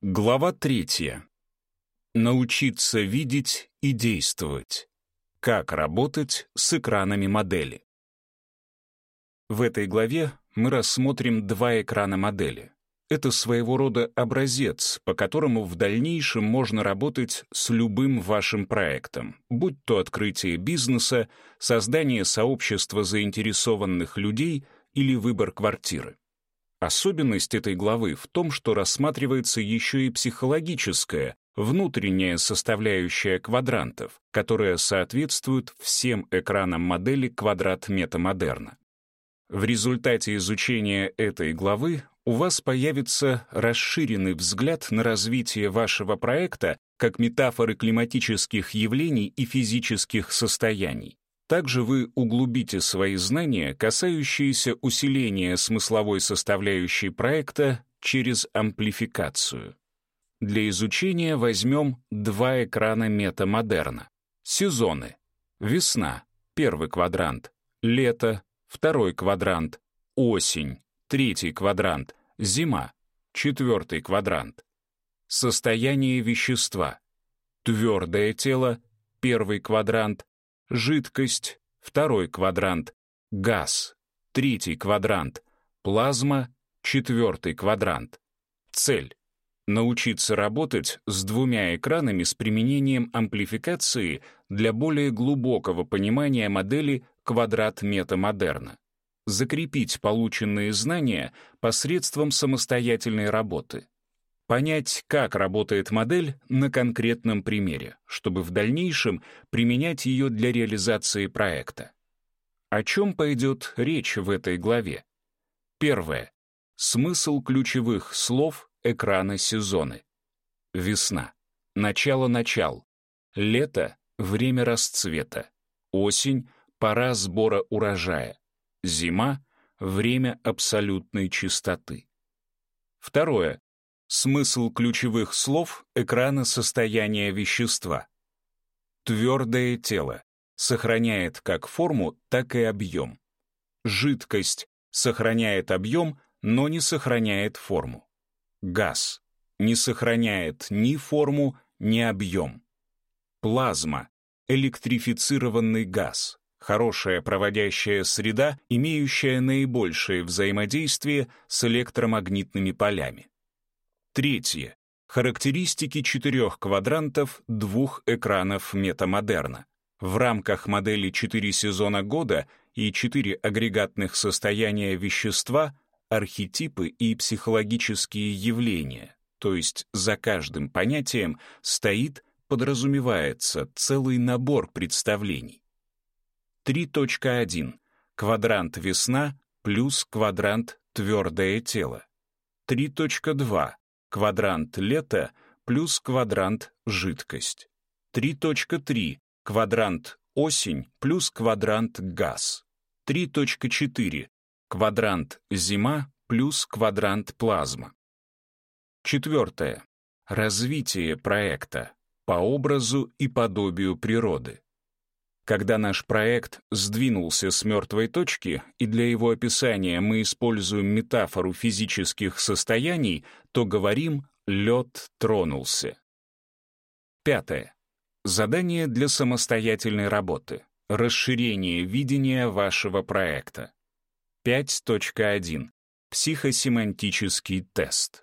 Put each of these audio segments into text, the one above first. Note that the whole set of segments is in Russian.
Глава третья. Научиться видеть и действовать. Как работать с экранами модели. В этой главе мы рассмотрим два экрана модели. Это своего рода образец, по которому в дальнейшем можно работать с любым вашим проектом, будь то открытие бизнеса, создание сообщества заинтересованных людей или выбор квартиры. Особенность этой главы в том, что рассматривается еще и психологическая, внутренняя составляющая квадрантов, которая соответствует всем экранам модели квадрат метамодерна. В результате изучения этой главы у вас появится расширенный взгляд на развитие вашего проекта как метафоры климатических явлений и физических состояний. Также вы углубите свои знания, касающиеся усиления смысловой составляющей проекта через амплификацию. Для изучения возьмем два экрана метамодерна. Сезоны. Весна — первый квадрант. Лето — второй квадрант. Осень — третий квадрант. Зима — четвертый квадрант. Состояние вещества. Твердое тело — первый квадрант жидкость, второй квадрант, газ, третий квадрант, плазма, четвертый квадрант. Цель — научиться работать с двумя экранами с применением амплификации для более глубокого понимания модели квадрат метамодерна. Закрепить полученные знания посредством самостоятельной работы понять, как работает модель на конкретном примере, чтобы в дальнейшем применять ее для реализации проекта. О чем пойдет речь в этой главе? Первое. Смысл ключевых слов экрана сезоны. Весна. Начало-начал. Лето — время расцвета. Осень — пора сбора урожая. Зима — время абсолютной чистоты. Второе Смысл ключевых слов экрана состояния вещества. Твердое тело сохраняет как форму, так и объем. Жидкость сохраняет объем, но не сохраняет форму. Газ не сохраняет ни форму, ни объем. Плазма — электрифицированный газ, хорошая проводящая среда, имеющая наибольшее взаимодействие с электромагнитными полями. Третье. Характеристики четырех квадрантов двух экранов метамодерна. В рамках модели четыре сезона года и четыре агрегатных состояния вещества архетипы и психологические явления, то есть за каждым понятием стоит, подразумевается целый набор представлений. 3.1. Квадрант весна плюс квадрант твердое тело. 3.2 квадрант лето плюс квадрант жидкость. 3.3 квадрант осень плюс квадрант газ. 3.4 квадрант зима плюс квадрант плазма. Четвертое. Развитие проекта по образу и подобию природы. Когда наш проект сдвинулся с мертвой точки, и для его описания мы используем метафору физических состояний, то говорим «лед тронулся». Пятое. Задание для самостоятельной работы. Расширение видения вашего проекта. 5.1. Психосемантический тест.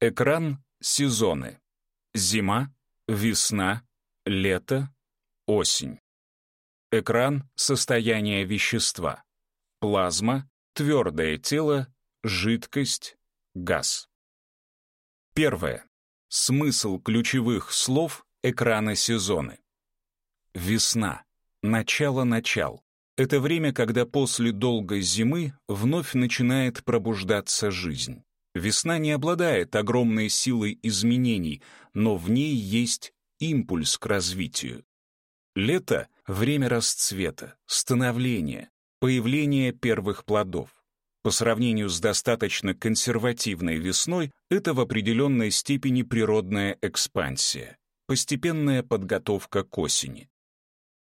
Экран сезоны. Зима, весна, лето, Осень. Экран — состояние вещества. Плазма — твердое тело, жидкость, газ. Первое. Смысл ключевых слов экрана сезоны. Весна. Начало-начал. Это время, когда после долгой зимы вновь начинает пробуждаться жизнь. Весна не обладает огромной силой изменений, но в ней есть импульс к развитию. Лето — время расцвета, становления, появления первых плодов. По сравнению с достаточно консервативной весной, это в определенной степени природная экспансия, постепенная подготовка к осени.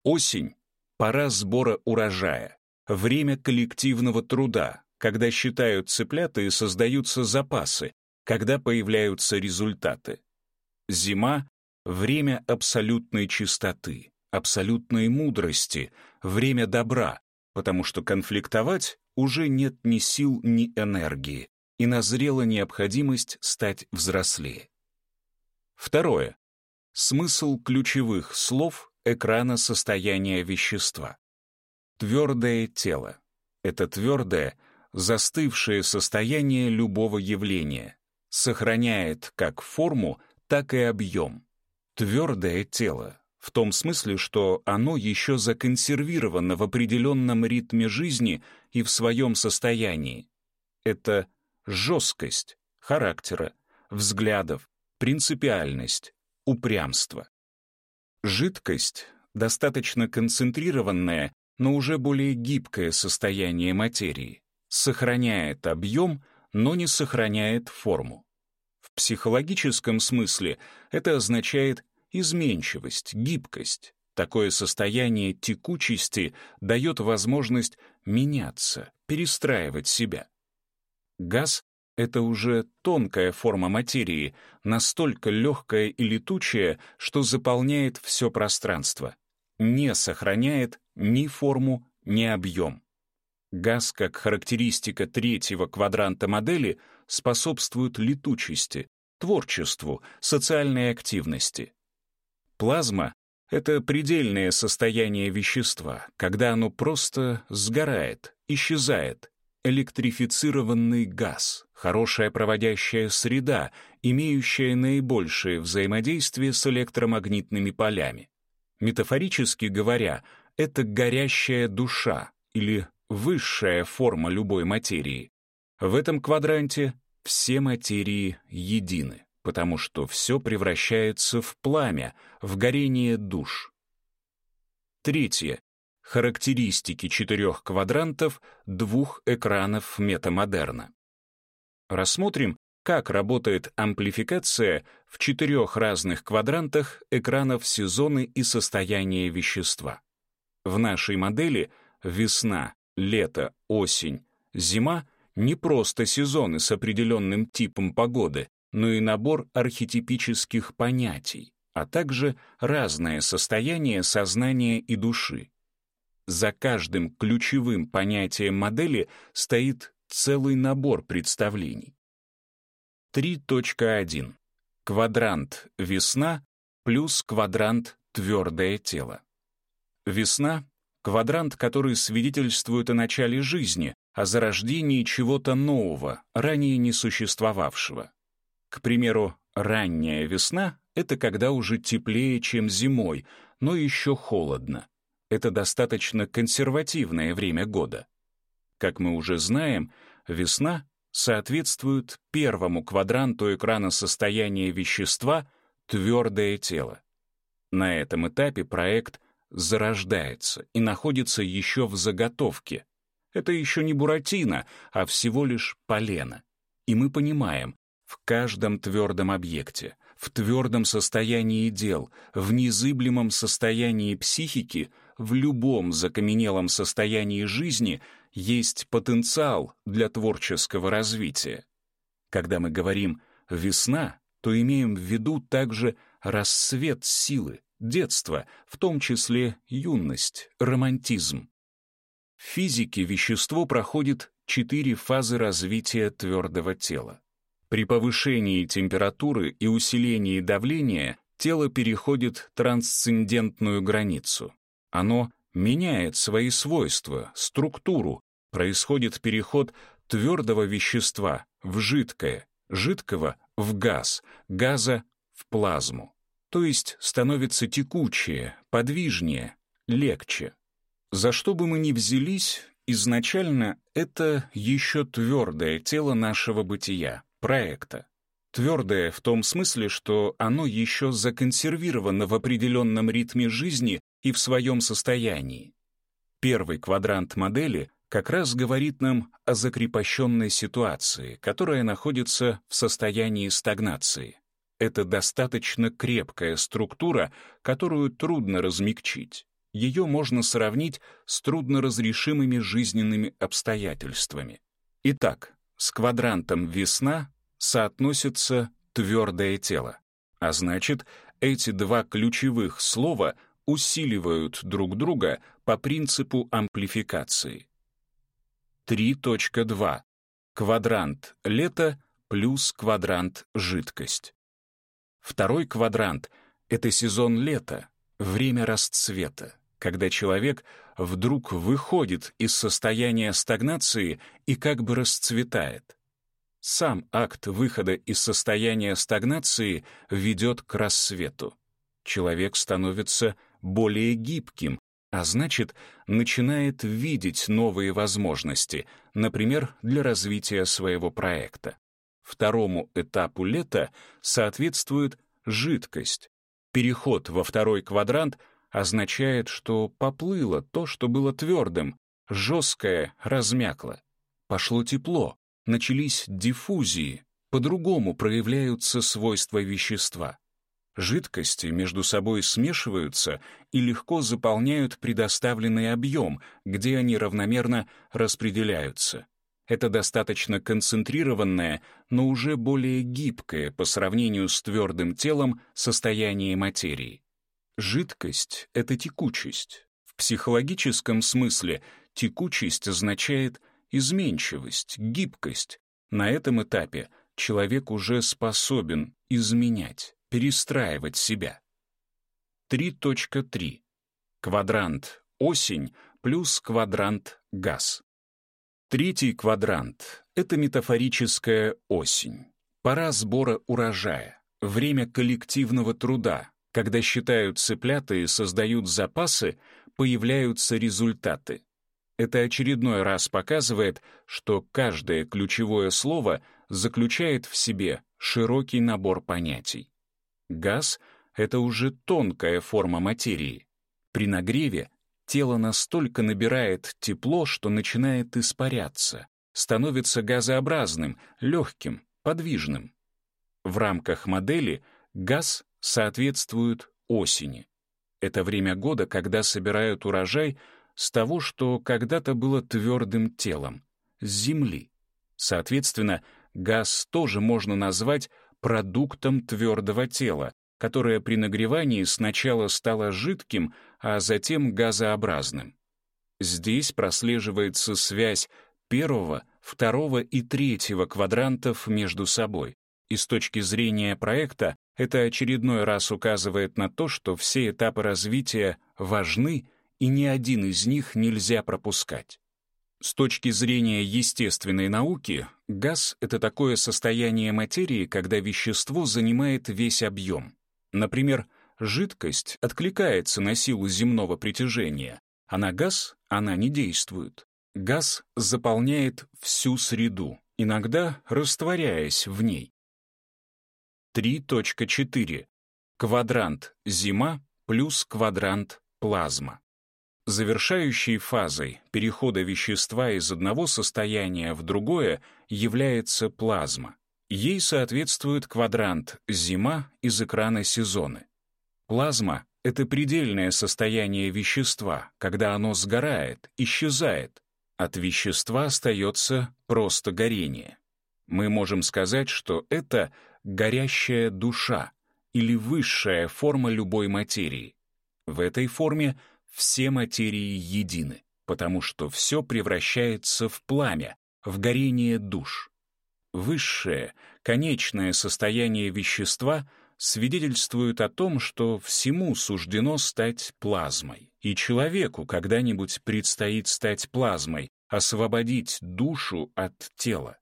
Осень — пора сбора урожая, время коллективного труда, когда считают цыплята и создаются запасы, когда появляются результаты. Зима — время абсолютной чистоты, абсолютной мудрости, время добра, потому что конфликтовать уже нет ни сил, ни энергии, и назрела необходимость стать взрослее. Второе. Смысл ключевых слов экрана состояния вещества. Твердое тело. Это твердое, застывшее состояние любого явления. Сохраняет как форму, так и объем. Твердое тело. В том смысле, что оно еще законсервировано в определенном ритме жизни и в своем состоянии. Это жесткость характера, взглядов, принципиальность, упрямство. Жидкость — достаточно концентрированное, но уже более гибкое состояние материи, сохраняет объем, но не сохраняет форму. В психологическом смысле это означает изменчивость, гибкость. Такое состояние текучести дает возможность меняться, перестраивать себя. Газ — это уже тонкая форма материи, настолько легкая и летучая, что заполняет все пространство. Не сохраняет ни форму, ни объем. Газ, как характеристика третьего квадранта модели, способствует летучести, творчеству, социальной активности. Плазма — это предельное состояние вещества, когда оно просто сгорает, исчезает, электрифицированный газ, хорошая проводящая среда, имеющая наибольшее взаимодействие с электромагнитными полями. Метафорически говоря, это горящая душа или высшая форма любой материи. В этом квадранте все материи едины, потому что все превращается в пламя, в горение душ. Третье характеристики четырех квадрантов двух экранов метамодерна. Рассмотрим, как работает амплификация в четырех разных квадрантах экранов сезоны и состояния вещества. В нашей модели весна, лето, осень, зима — не просто сезоны с определенным типом погоды, но и набор архетипических понятий, а также разное состояние сознания и души. За каждым ключевым понятием модели стоит целый набор представлений. 3.1. Квадрант «Весна» плюс квадрант «Твердое тело». Весна — квадрант, который свидетельствует о начале жизни, о зарождении чего-то нового, ранее не существовавшего. К примеру, ранняя весна — это когда уже теплее, чем зимой, но еще холодно это достаточно консервативное время года. Как мы уже знаем, весна соответствует первому квадранту экрана состояния вещества «твердое тело». На этом этапе проект зарождается и находится еще в заготовке. Это еще не буратино, а всего лишь полено. И мы понимаем, в каждом твердом объекте, в твердом состоянии дел, в незыблемом состоянии психики — в любом закаменелом состоянии жизни есть потенциал для творческого развития. Когда мы говорим «весна», то имеем в виду также рассвет силы, детство, в том числе юность, романтизм. В физике вещество проходит четыре фазы развития твердого тела. При повышении температуры и усилении давления тело переходит трансцендентную границу. Оно меняет свои свойства, структуру, происходит переход твердого вещества в жидкое, жидкого в газ, газа в плазму. То есть становится текучее, подвижнее, легче. За что бы мы ни взялись, изначально это еще твердое тело нашего бытия, проекта. Твердое в том смысле, что оно еще законсервировано в определенном ритме жизни и в своем состоянии. Первый квадрант модели как раз говорит нам о закрепощенной ситуации, которая находится в состоянии стагнации. Это достаточно крепкая структура, которую трудно размягчить. Ее можно сравнить с трудноразрешимыми жизненными обстоятельствами. Итак, с квадрантом «Весна» соотносится твердое тело. А значит, эти два ключевых слова усиливают друг друга по принципу амплификации. 3.2. Квадрант лето плюс квадрант жидкость. Второй квадрант — это сезон лета, время расцвета, когда человек вдруг выходит из состояния стагнации и как бы расцветает. Сам акт выхода из состояния стагнации ведет к рассвету. Человек становится более гибким, а значит, начинает видеть новые возможности, например, для развития своего проекта. Второму этапу лета соответствует жидкость. Переход во второй квадрант означает, что поплыло то, что было твердым, жесткое размякло. Пошло тепло, начались диффузии, по-другому проявляются свойства вещества. Жидкости между собой смешиваются и легко заполняют предоставленный объем, где они равномерно распределяются. Это достаточно концентрированное, но уже более гибкое по сравнению с твердым телом состояние материи. Жидкость — это текучесть. В психологическом смысле текучесть означает изменчивость, гибкость. На этом этапе человек уже способен изменять, перестраивать себя. 3.3. Квадрант осень плюс квадрант газ. Третий квадрант — это метафорическая осень. Пора сбора урожая, время коллективного труда, когда считают цыплята и создают запасы, появляются результаты. Это очередной раз показывает, что каждое ключевое слово заключает в себе широкий набор понятий. Газ — это уже тонкая форма материи. При нагреве тело настолько набирает тепло, что начинает испаряться, становится газообразным, легким, подвижным. В рамках модели газ соответствует осени. Это время года, когда собирают урожай с того, что когда-то было твердым телом, с земли. Соответственно, газ тоже можно назвать продуктом твердого тела, которое при нагревании сначала стало жидким, а затем газообразным. Здесь прослеживается связь первого, второго и третьего квадрантов между собой. И с точки зрения проекта это очередной раз указывает на то, что все этапы развития важны, и ни один из них нельзя пропускать. С точки зрения естественной науки, газ — это такое состояние материи, когда вещество занимает весь объем. Например, жидкость откликается на силу земного притяжения, а на газ она не действует. Газ заполняет всю среду, иногда растворяясь в ней. 3.4. Квадрант зима плюс квадрант плазма. Завершающей фазой перехода вещества из одного состояния в другое является плазма. Ей соответствует квадрант «Зима» из экрана «Сезоны». Плазма — это предельное состояние вещества, когда оно сгорает, исчезает. От вещества остается просто горение. Мы можем сказать, что это горящая душа или высшая форма любой материи. В этой форме все материи едины, потому что все превращается в пламя, в горение душ. Высшее, конечное состояние вещества свидетельствует о том, что всему суждено стать плазмой, и человеку когда-нибудь предстоит стать плазмой, освободить душу от тела.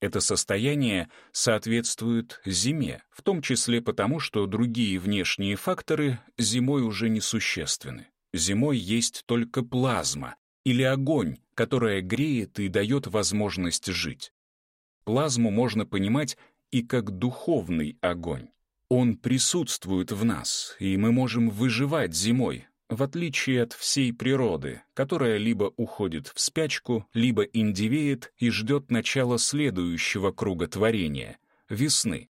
Это состояние соответствует зиме, в том числе потому, что другие внешние факторы зимой уже несущественны. Зимой есть только плазма или огонь, которая греет и дает возможность жить. Плазму можно понимать и как духовный огонь. Он присутствует в нас, и мы можем выживать зимой, в отличие от всей природы, которая либо уходит в спячку, либо индивеет и ждет начала следующего круга творения — весны.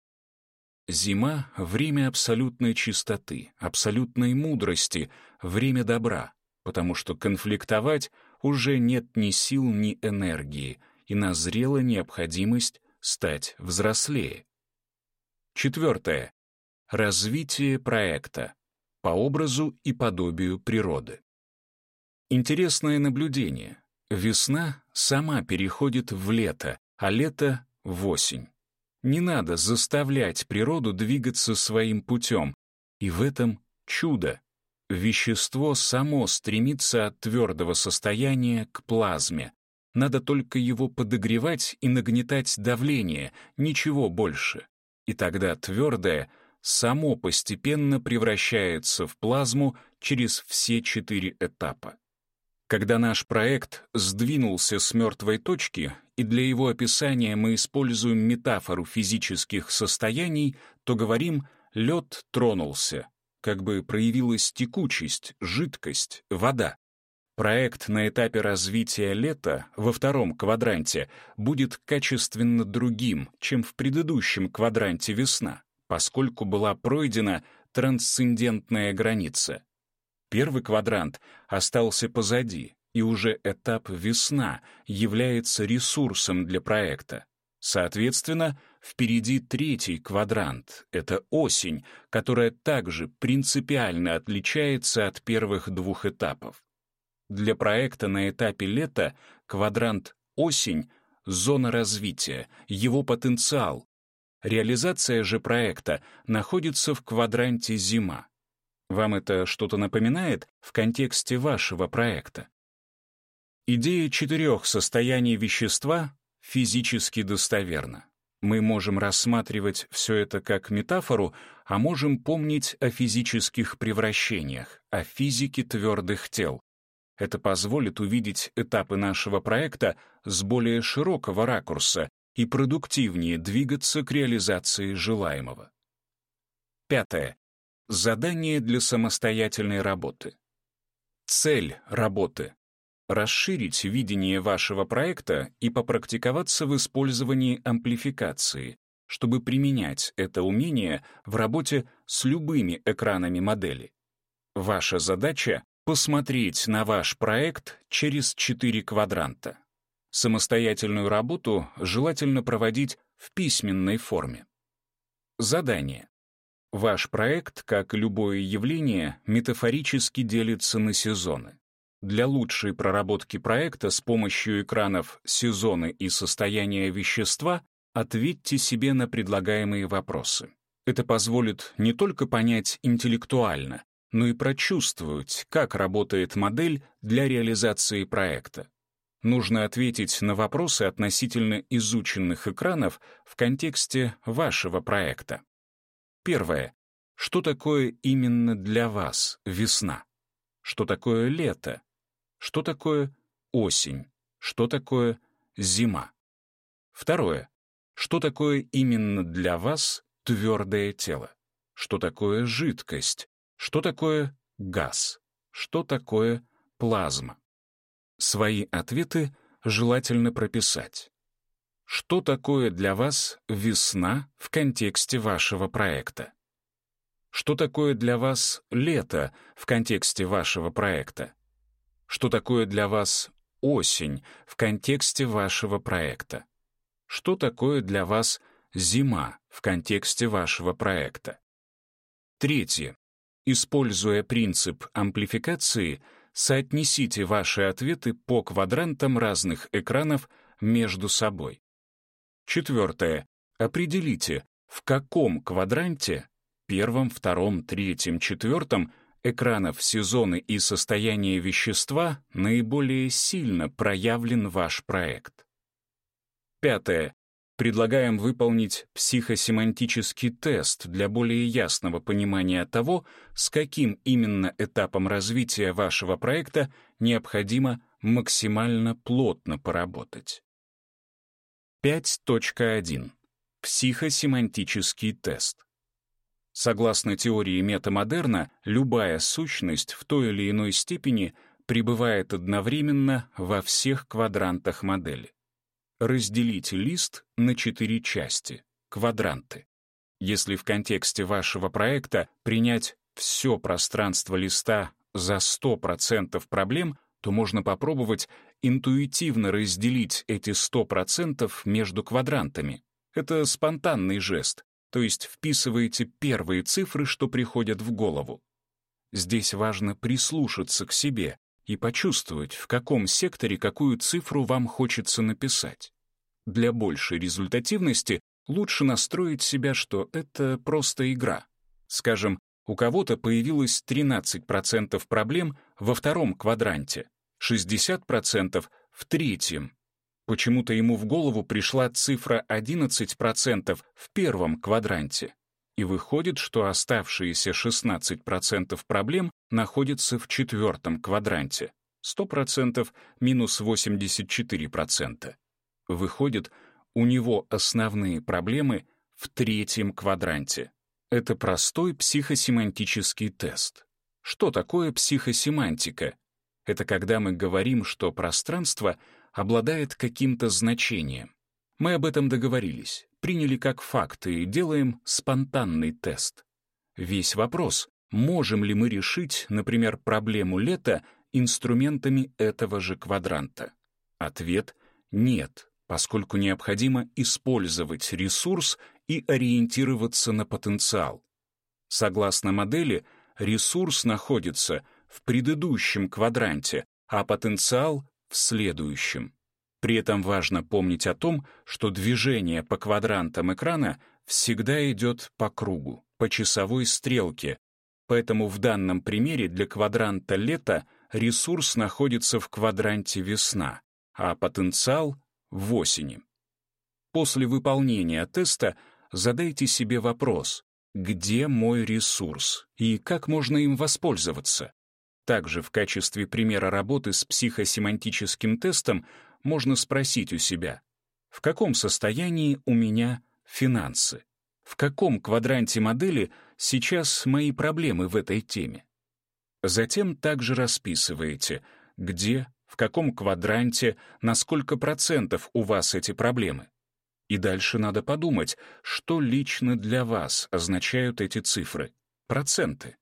Зима — время абсолютной чистоты, абсолютной мудрости, время добра, потому что конфликтовать уже нет ни сил, ни энергии, и назрела необходимость стать взрослее. Четвертое. Развитие проекта по образу и подобию природы. Интересное наблюдение. Весна сама переходит в лето, а лето — в осень. Не надо заставлять природу двигаться своим путем, и в этом чудо. Вещество само стремится от твердого состояния к плазме. Надо только его подогревать и нагнетать давление, ничего больше. И тогда твердое само постепенно превращается в плазму через все четыре этапа. Когда наш проект сдвинулся с мертвой точки, и для его описания мы используем метафору физических состояний, то говорим «лед тронулся», как бы проявилась текучесть, жидкость, вода. Проект на этапе развития лета во втором квадранте будет качественно другим, чем в предыдущем квадранте весна, поскольку была пройдена трансцендентная граница. Первый квадрант остался позади, и уже этап весна является ресурсом для проекта. Соответственно, впереди третий квадрант — это осень, которая также принципиально отличается от первых двух этапов. Для проекта на этапе лета квадрант «осень» — зона развития, его потенциал. Реализация же проекта находится в квадранте «зима». Вам это что-то напоминает в контексте вашего проекта? Идея четырех состояний вещества физически достоверна. Мы можем рассматривать все это как метафору, а можем помнить о физических превращениях, о физике твердых тел. Это позволит увидеть этапы нашего проекта с более широкого ракурса и продуктивнее двигаться к реализации желаемого. Пятое. Задание для самостоятельной работы. Цель работы — расширить видение вашего проекта и попрактиковаться в использовании амплификации, чтобы применять это умение в работе с любыми экранами модели. Ваша задача — посмотреть на ваш проект через четыре квадранта. Самостоятельную работу желательно проводить в письменной форме. Задание. Ваш проект, как любое явление, метафорически делится на сезоны. Для лучшей проработки проекта с помощью экранов «Сезоны» и «Состояние вещества» ответьте себе на предлагаемые вопросы. Это позволит не только понять интеллектуально, но и прочувствовать, как работает модель для реализации проекта. Нужно ответить на вопросы относительно изученных экранов в контексте вашего проекта. Первое. Что такое именно для вас весна? Что такое лето? Что такое осень? Что такое зима? Второе. Что такое именно для вас твердое тело? Что такое жидкость? Что такое газ? Что такое плазма? Свои ответы желательно прописать. Что такое для вас весна в контексте вашего проекта? Что такое для вас лето в контексте вашего проекта? Что такое для вас осень в контексте вашего проекта? Что такое для вас зима в контексте вашего проекта? Третье. Используя принцип амплификации, соотнесите ваши ответы по квадрантам разных экранов между собой. Четвертое. Определите, в каком квадранте, первом, втором, третьем, четвертом, экранов сезоны и состояние вещества наиболее сильно проявлен ваш проект. Пятое. Предлагаем выполнить психосемантический тест для более ясного понимания того, с каким именно этапом развития вашего проекта необходимо максимально плотно поработать. 5.1. Психосемантический тест. Согласно теории метамодерна, любая сущность в той или иной степени пребывает одновременно во всех квадрантах модели. Разделите лист на четыре части — квадранты. Если в контексте вашего проекта принять все пространство листа за 100% проблем, то можно попробовать интуитивно разделить эти 100% между квадрантами, Это спонтанный жест, то есть вписываете первые цифры, что приходят в голову. Здесь важно прислушаться к себе и почувствовать, в каком секторе какую цифру вам хочется написать. Для большей результативности лучше настроить себя, что это просто игра. Скажем, у кого-то появилось 13% проблем во втором квадранте, 60% в третьем. Почему-то ему в голову пришла цифра 11% в первом квадранте. И выходит, что оставшиеся 16% проблем находятся в четвертом квадранте. 100% минус 84%. Выходит, у него основные проблемы в третьем квадранте. Это простой психосемантический тест. Что такое психосемантика? Это когда мы говорим, что пространство обладает каким-то значением. Мы об этом договорились, приняли как факт и делаем спонтанный тест. Весь вопрос, можем ли мы решить, например, проблему лета инструментами этого же квадранта. Ответ — нет, поскольку необходимо использовать ресурс и ориентироваться на потенциал. Согласно модели, ресурс находится в предыдущем квадранте, а потенциал — в следующем. При этом важно помнить о том, что движение по квадрантам экрана всегда идет по кругу, по часовой стрелке, поэтому в данном примере для квадранта лета ресурс находится в квадранте весна, а потенциал — в осени. После выполнения теста задайте себе вопрос, где мой ресурс и как можно им воспользоваться. Также в качестве примера работы с психосемантическим тестом можно спросить у себя, в каком состоянии у меня финансы? В каком квадранте модели сейчас мои проблемы в этой теме? Затем также расписываете, где, в каком квадранте, на сколько процентов у вас эти проблемы. И дальше надо подумать, что лично для вас означают эти цифры, проценты.